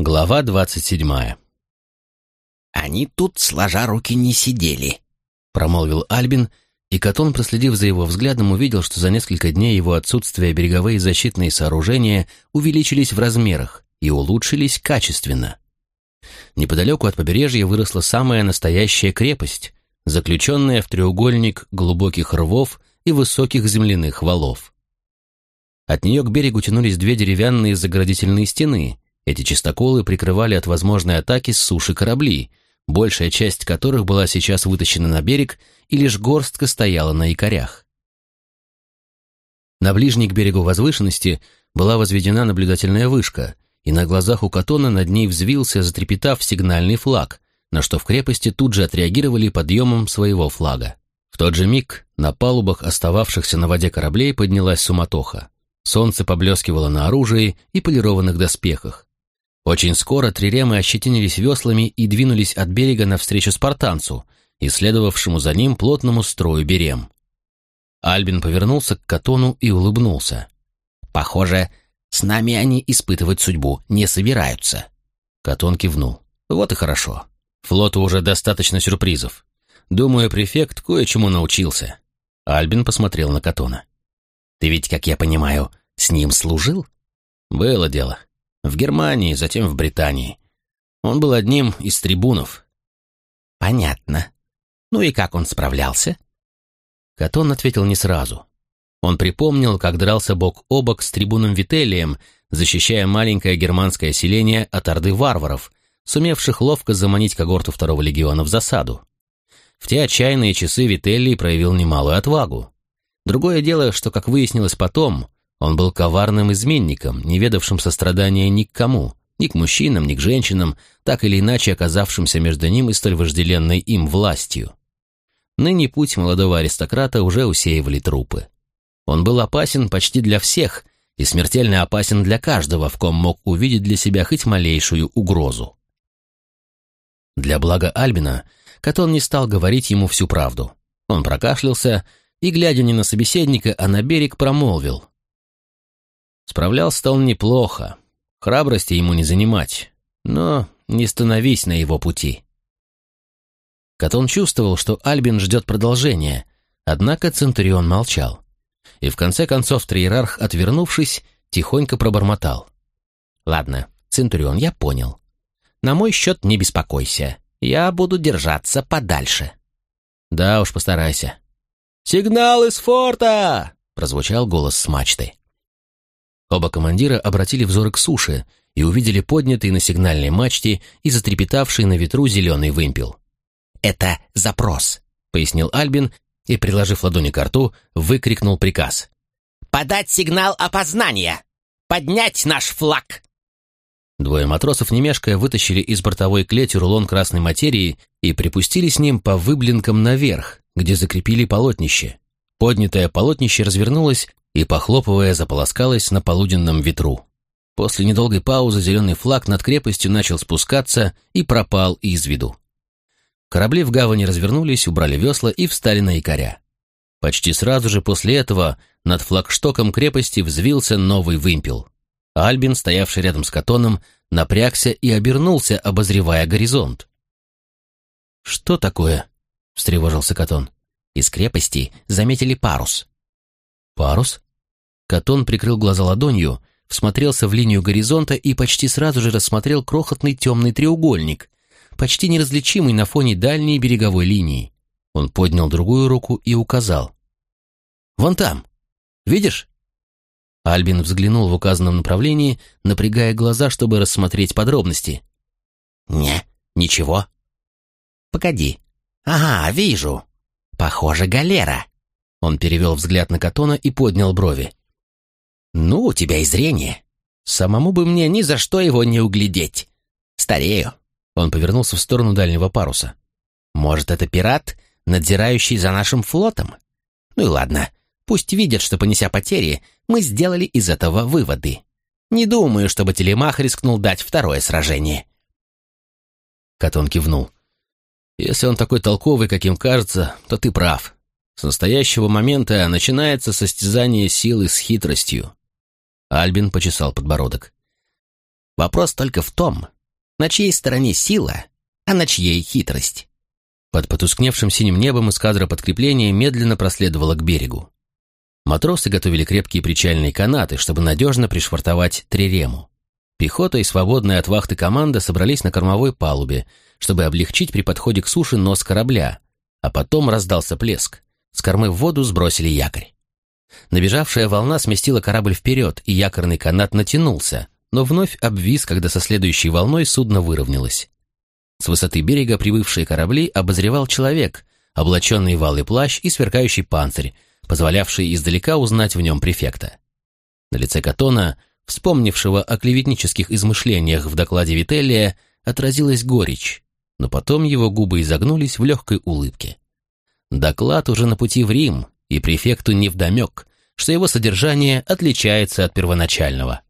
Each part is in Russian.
Глава двадцать седьмая. «Они тут, сложа руки, не сидели», — промолвил Альбин, и Катон, проследив за его взглядом, увидел, что за несколько дней его отсутствия береговые защитные сооружения увеличились в размерах и улучшились качественно. Неподалеку от побережья выросла самая настоящая крепость, заключенная в треугольник глубоких рвов и высоких земляных валов. От нее к берегу тянулись две деревянные заградительные стены. Эти чистоколы прикрывали от возможной атаки с суши корабли, большая часть которых была сейчас вытащена на берег, и лишь горстка стояла на якорях. На ближней к берегу возвышенности была возведена наблюдательная вышка, и на глазах у Катона над ней взвился, затрепетав сигнальный флаг, на что в крепости тут же отреагировали подъемом своего флага. В тот же миг на палубах остававшихся на воде кораблей поднялась суматоха. Солнце поблескивало на оружии и полированных доспехах. Очень скоро триремы ощетинились веслами и двинулись от берега навстречу спартанцу, исследовавшему за ним плотному строю берем. Альбин повернулся к Катону и улыбнулся. «Похоже, с нами они испытывать судьбу не собираются». Катон кивнул. «Вот и хорошо. Флоту уже достаточно сюрпризов. Думаю, префект кое-чему научился». Альбин посмотрел на Катона. «Ты ведь, как я понимаю, с ним служил? Было дело. В Германии, затем в Британии. Он был одним из трибунов. Понятно. Ну и как он справлялся? Катон ответил не сразу. Он припомнил, как дрался бок о бок с трибуном Вителием, защищая маленькое германское селение от орды варваров, сумевших ловко заманить когорту второго легиона в засаду. В те отчаянные часы Вителий проявил немалую отвагу. Другое дело, что, как выяснилось потом, он был коварным изменником, не ведавшим сострадания ни к кому, ни к мужчинам, ни к женщинам, так или иначе оказавшимся между ним и столь вожделенной им властью. Ныне путь молодого аристократа уже усеивали трупы. Он был опасен почти для всех и смертельно опасен для каждого, в ком мог увидеть для себя хоть малейшую угрозу. Для блага Альбина Катон не стал говорить ему всю правду. Он прокашлялся и, глядя не на собеседника, а на берег, промолвил. Справлялся он неплохо. Храбрости ему не занимать. Но не становись на его пути. Катон чувствовал, что Альбин ждет продолжения, однако Центурион молчал. И в конце концов Триерарх, отвернувшись, тихонько пробормотал. «Ладно, Центурион, я понял. На мой счет не беспокойся. Я буду держаться подальше». «Да уж, постарайся». «Сигнал из форта!» — прозвучал голос с мачты. Оба командира обратили взоры к суше и увидели поднятый на сигнальной мачте и затрепетавший на ветру зеленый вымпел. «Это запрос», — пояснил Альбин и, приложив ладони к рту, выкрикнул приказ. «Подать сигнал опознания! Поднять наш флаг!» Двое матросов, не вытащили из бортовой клети рулон красной материи и припустили с ним по выблинкам наверх, где закрепили полотнище. Поднятое полотнище развернулось и, похлопывая, заполоскалась на полуденном ветру. После недолгой паузы зеленый флаг над крепостью начал спускаться и пропал из виду. Корабли в гавани развернулись, убрали весла и встали на якоря. Почти сразу же после этого над флагштоком крепости взвился новый вымпел. Альбин, стоявший рядом с Катоном, напрягся и обернулся, обозревая горизонт. «Что такое?» — встревожился Катон. «Из крепости заметили парус». «Парус?» Катон прикрыл глаза ладонью, всмотрелся в линию горизонта и почти сразу же рассмотрел крохотный темный треугольник, почти неразличимый на фоне дальней береговой линии. Он поднял другую руку и указал. «Вон там! Видишь?» Альбин взглянул в указанном направлении, напрягая глаза, чтобы рассмотреть подробности. «Не, ничего». «Погоди. Ага, вижу. Похоже, галера». Он перевел взгляд на Катона и поднял брови. «Ну, у тебя и зрение. Самому бы мне ни за что его не углядеть. Старею». Он повернулся в сторону дальнего паруса. «Может, это пират, надзирающий за нашим флотом? Ну и ладно, пусть видят, что, понеся потери, мы сделали из этого выводы. Не думаю, чтобы Телемах рискнул дать второе сражение». Катон кивнул. «Если он такой толковый, каким кажется, то ты прав. С настоящего момента начинается состязание силы с хитростью. Альбин почесал подбородок. Вопрос только в том, на чьей стороне сила, а на чьей хитрость. Под потускневшим синим небом эскадра подкрепления медленно проследовала к берегу. Матросы готовили крепкие причальные канаты, чтобы надежно пришвартовать трирему. Пехота и свободная от вахты команда собрались на кормовой палубе, чтобы облегчить при подходе к суше нос корабля, а потом раздался плеск. С кормы в воду сбросили якорь. Набежавшая волна сместила корабль вперед, и якорный канат натянулся, но вновь обвис, когда со следующей волной судно выровнялось. С высоты берега прибывшие корабли обозревал человек, облаченный в алый плащ и сверкающий панцирь, позволявший издалека узнать в нем префекта. На лице Катона, вспомнившего о клеветнических измышлениях в докладе Вителлия, отразилась горечь, но потом его губы изогнулись в легкой улыбке. Доклад уже на пути в Рим, и префекту невдомек, что его содержание отличается от первоначального.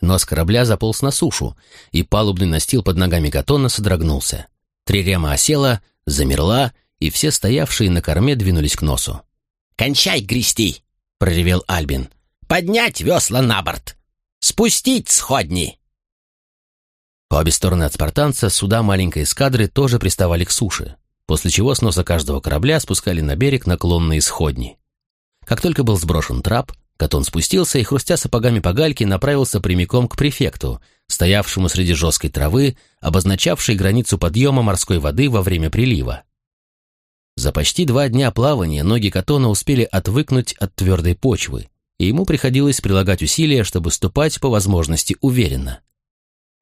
Нос корабля заполз на сушу, и палубный настил под ногами Катона содрогнулся. Трирема осела, замерла, и все стоявшие на корме двинулись к носу. «Кончай грести!» — проревел Альбин. «Поднять весла на борт! Спустить сходни!» По обе стороны от спартанца суда маленькой эскадры тоже приставали к суше, после чего с носа каждого корабля спускали на берег наклонные сходни. Как только был сброшен трап, Катон спустился и, хрустя сапогами по гальке, направился прямиком к префекту, стоявшему среди жесткой травы, обозначавшей границу подъема морской воды во время прилива. За почти два дня плавания ноги Катона успели отвыкнуть от твердой почвы, и ему приходилось прилагать усилия, чтобы ступать по возможности уверенно.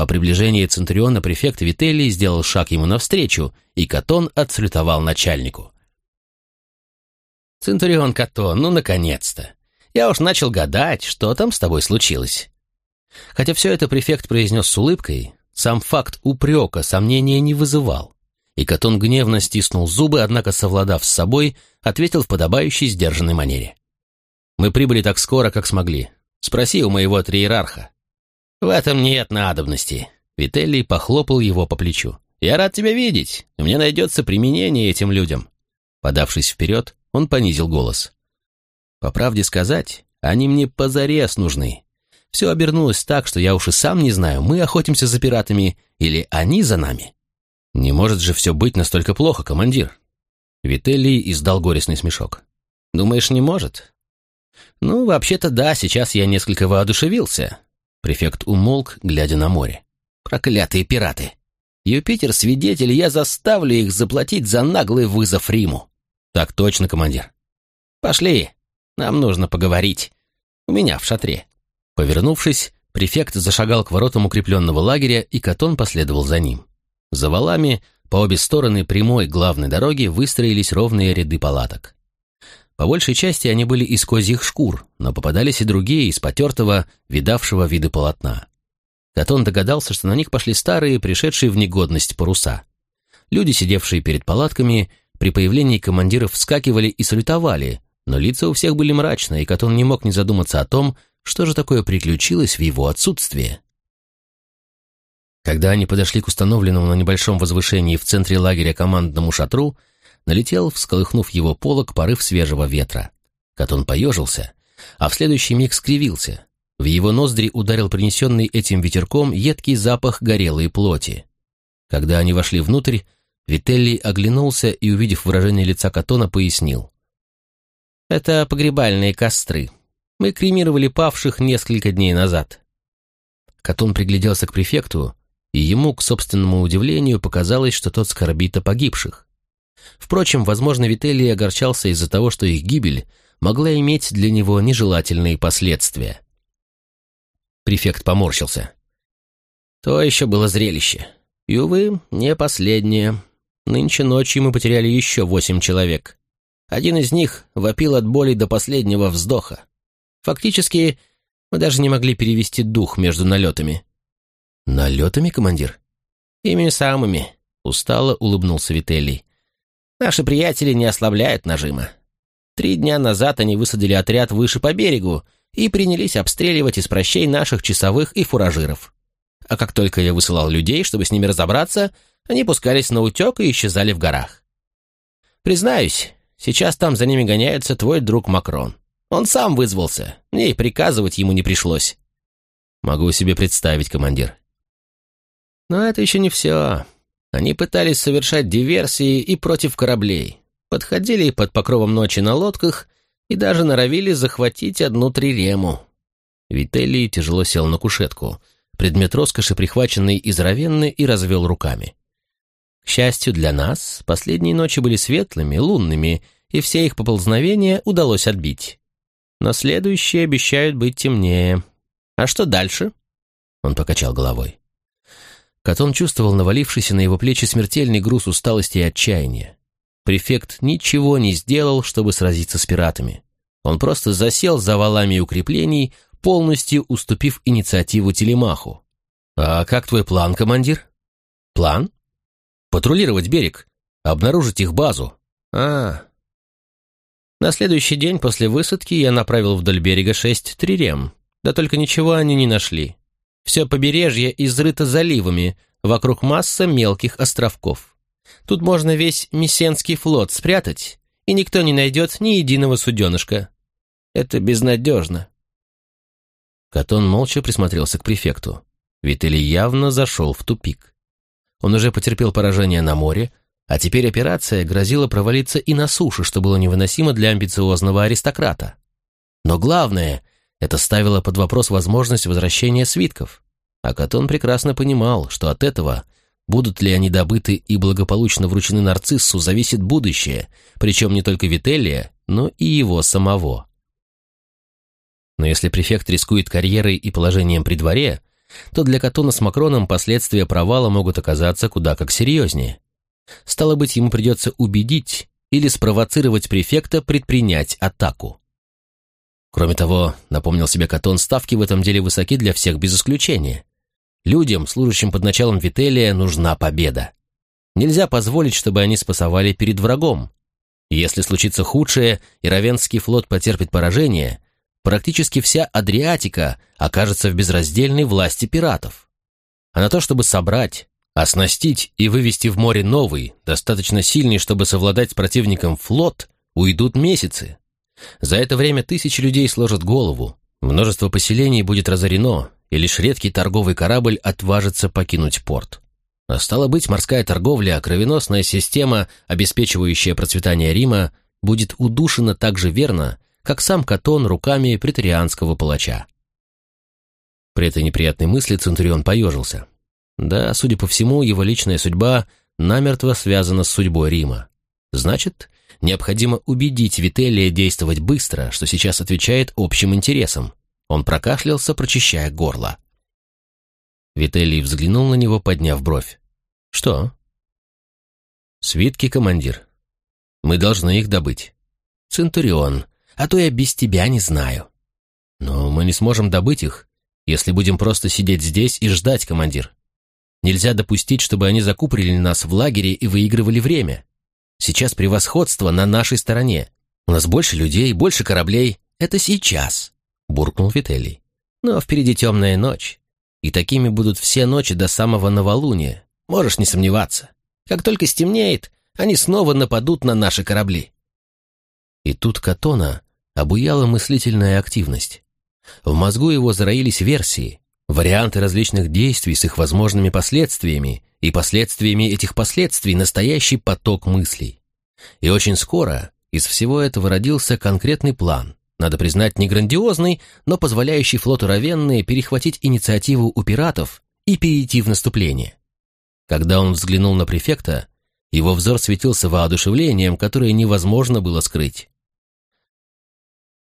По приближении Центуриона префект Вителлий сделал шаг ему навстречу, и Катон отсалютовал начальнику. «Центурион Катон, ну, наконец-то! Я уж начал гадать, что там с тобой случилось». Хотя все это префект произнес с улыбкой, сам факт упрека сомнения не вызывал. И Катон гневно стиснул зубы, однако, совладав с собой, ответил в подобающей сдержанной манере. «Мы прибыли так скоро, как смогли. Спроси у моего триерарха». «В этом нет надобности», — Вителлий похлопал его по плечу. «Я рад тебя видеть. Мне найдется применение этим людям». Подавшись вперед, он понизил голос. По правде сказать, они мне позарез нужны. Все обернулось так, что я уж и сам не знаю, мы охотимся за пиратами или они за нами. Не может же все быть настолько плохо, командир. Вителлий издал горестный смешок. Думаешь, не может? Ну, вообще-то да, сейчас я несколько воодушевился. Префект умолк, глядя на море. Проклятые пираты! Юпитер свидетель, я заставлю их заплатить за наглый вызов Риму. Так точно, командир. Пошли, нам нужно поговорить. У меня в шатре». Повернувшись, префект зашагал к воротам укрепленного лагеря, и Катон последовал за ним. За валами по обе стороны прямой главной дороги выстроились ровные ряды палаток. По большей части они были из козьих шкур, но попадались и другие из потертого, видавшего виды полотна. Катон догадался, что на них пошли старые, пришедшие в негодность паруса. Люди, сидевшие перед палатками, при появлении командиров вскакивали и салютовали, но лица у всех были мрачные, и Катон не мог не задуматься о том, что же такое приключилось в его отсутствие. Когда они подошли к установленному на небольшом возвышении в центре лагеря командному шатру, налетел, всколыхнув его полок, порыв свежего ветра. Катон поежился, а в следующий миг скривился. В его ноздри ударил принесенный этим ветерком едкий запах горелой плоти. Когда они вошли внутрь, Вителли оглянулся и, увидев выражение лица Катона, пояснил. Это погребальные костры. Мы кремировали павших несколько дней назад. Катон пригляделся к префекту, и ему, к собственному удивлению, показалось, что тот скорбит о погибших. Впрочем, возможно, Вителий огорчался из-за того, что их гибель могла иметь для него нежелательные последствия. Префект поморщился. То еще было зрелище. И, увы, не последнее. Нынче ночью мы потеряли еще восемь человек. Один из них вопил от боли до последнего вздоха. Фактически, мы даже не могли перевести дух между налетами. «Налетами, командир?» «Ими самыми», — устало улыбнулся Вителлий. «Наши приятели не ослабляют нажима. Три дня назад они высадили отряд выше по берегу и принялись обстреливать из прощей наших часовых и фуражиров. А как только я высылал людей, чтобы с ними разобраться, они пускались на утек и исчезали в горах. Признаюсь, Сейчас там за ними гоняется твой друг Макрон. Он сам вызвался, мне и приказывать ему не пришлось». Могу себе представить, командир. Но это еще не все. Они пытались совершать диверсии и против кораблей. Подходили под покровом ночи на лодках и даже норовили захватить одну трирему. Вителли тяжело сел на кушетку, предмет роскоши, прихваченный из Равенны, и развел руками. К счастью для нас, последние ночи были светлыми, лунными, и все их поползновения удалось отбить. Но следующие обещают быть темнее. А что дальше? Он покачал головой. Катон чувствовал навалившийся на его плечи смертельный груз усталости и отчаяния. Префект ничего не сделал, чтобы сразиться с пиратами. Он просто засел за валами укреплений, полностью уступив инициативу Телемаху. «А как твой план, командир?» «План?» «Патрулировать берег, обнаружить их базу». «А, на следующий день после высадки я направил вдоль берега шесть трирем. Да только ничего они не нашли. Все побережье изрыто заливами, вокруг масса мелких островков. Тут можно весь Мессенский флот спрятать, и никто не найдет ни единого суденышка. Это безнадежно. Катон молча присмотрелся к префекту. Вителли явно зашел в тупик. Он уже потерпел поражение на море, а теперь операция грозила провалиться и на суше, что было невыносимо для амбициозного аристократа. Но главное, это ставило под вопрос возможность возвращения свитков. А Катон прекрасно понимал, что от этого, будут ли они добыты и благополучно вручены нарциссу, зависит будущее, причем не только Вителия, но и его самого. Но если префект рискует карьерой и положением при дворе, то для Катона с Макроном последствия провала могут оказаться куда как серьезнее. Стало быть, ему придется убедить или спровоцировать префекта предпринять атаку. Кроме того, напомнил себе Катон, ставки в этом деле высоки для всех без исключения. Людям, служащим под началом Вителия, нужна победа. Нельзя позволить, чтобы они спасовали перед врагом. Если случится худшее, и Равенский флот потерпит поражение, практически вся Адриатика окажется в безраздельной власти пиратов. А на то, чтобы собрать, Оснастить и вывести в море новый, достаточно сильный, чтобы совладать с противником флот, уйдут месяцы. За это время тысячи людей сложат голову, множество поселений будет разорено, и лишь редкий торговый корабль отважится покинуть порт. А стало быть, морская торговля, кровеносная система, обеспечивающая процветание Рима, будет удушена так же верно, как сам Катон руками претарианского палача. При этой неприятной мысли Центурион поежился. Да, судя по всему, его личная судьба намертво связана с судьбой Рима. Значит, необходимо убедить Вителия действовать быстро, что сейчас отвечает общим интересам. Он прокашлялся, прочищая горло. Вителий взглянул на него, подняв бровь. «Что?» «Свитки, командир. Мы должны их добыть». «Центурион, а то я без тебя не знаю». «Но мы не сможем добыть их, если будем просто сидеть здесь и ждать, командир. Нельзя допустить, чтобы они закупорили нас в лагере и выигрывали время. Сейчас превосходство на нашей стороне. У нас больше людей, больше кораблей. Это сейчас, буркнул Вителий. Но впереди темная ночь. И такими будут все ночи до самого новолуния. Можешь не сомневаться. Как только стемнеет, они снова нападут на наши корабли. И тут Катона обуяла мыслительная активность. В мозгу его зароились версии, Варианты различных действий с их возможными последствиями и последствиями этих последствий настоящий поток мыслей. И очень скоро из всего этого родился конкретный план, надо признать, не грандиозный, но позволяющий флоту Равенны перехватить инициативу у пиратов и перейти в наступление. Когда он взглянул на префекта, его взор светился воодушевлением, которое невозможно было скрыть.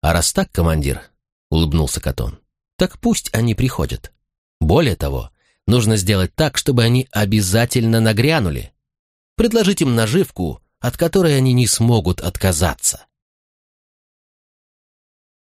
«А раз так, командир», — улыбнулся Катон, так пусть они приходят. Более того, нужно сделать так, чтобы они обязательно нагрянули. Предложить им наживку, от которой они не смогут отказаться.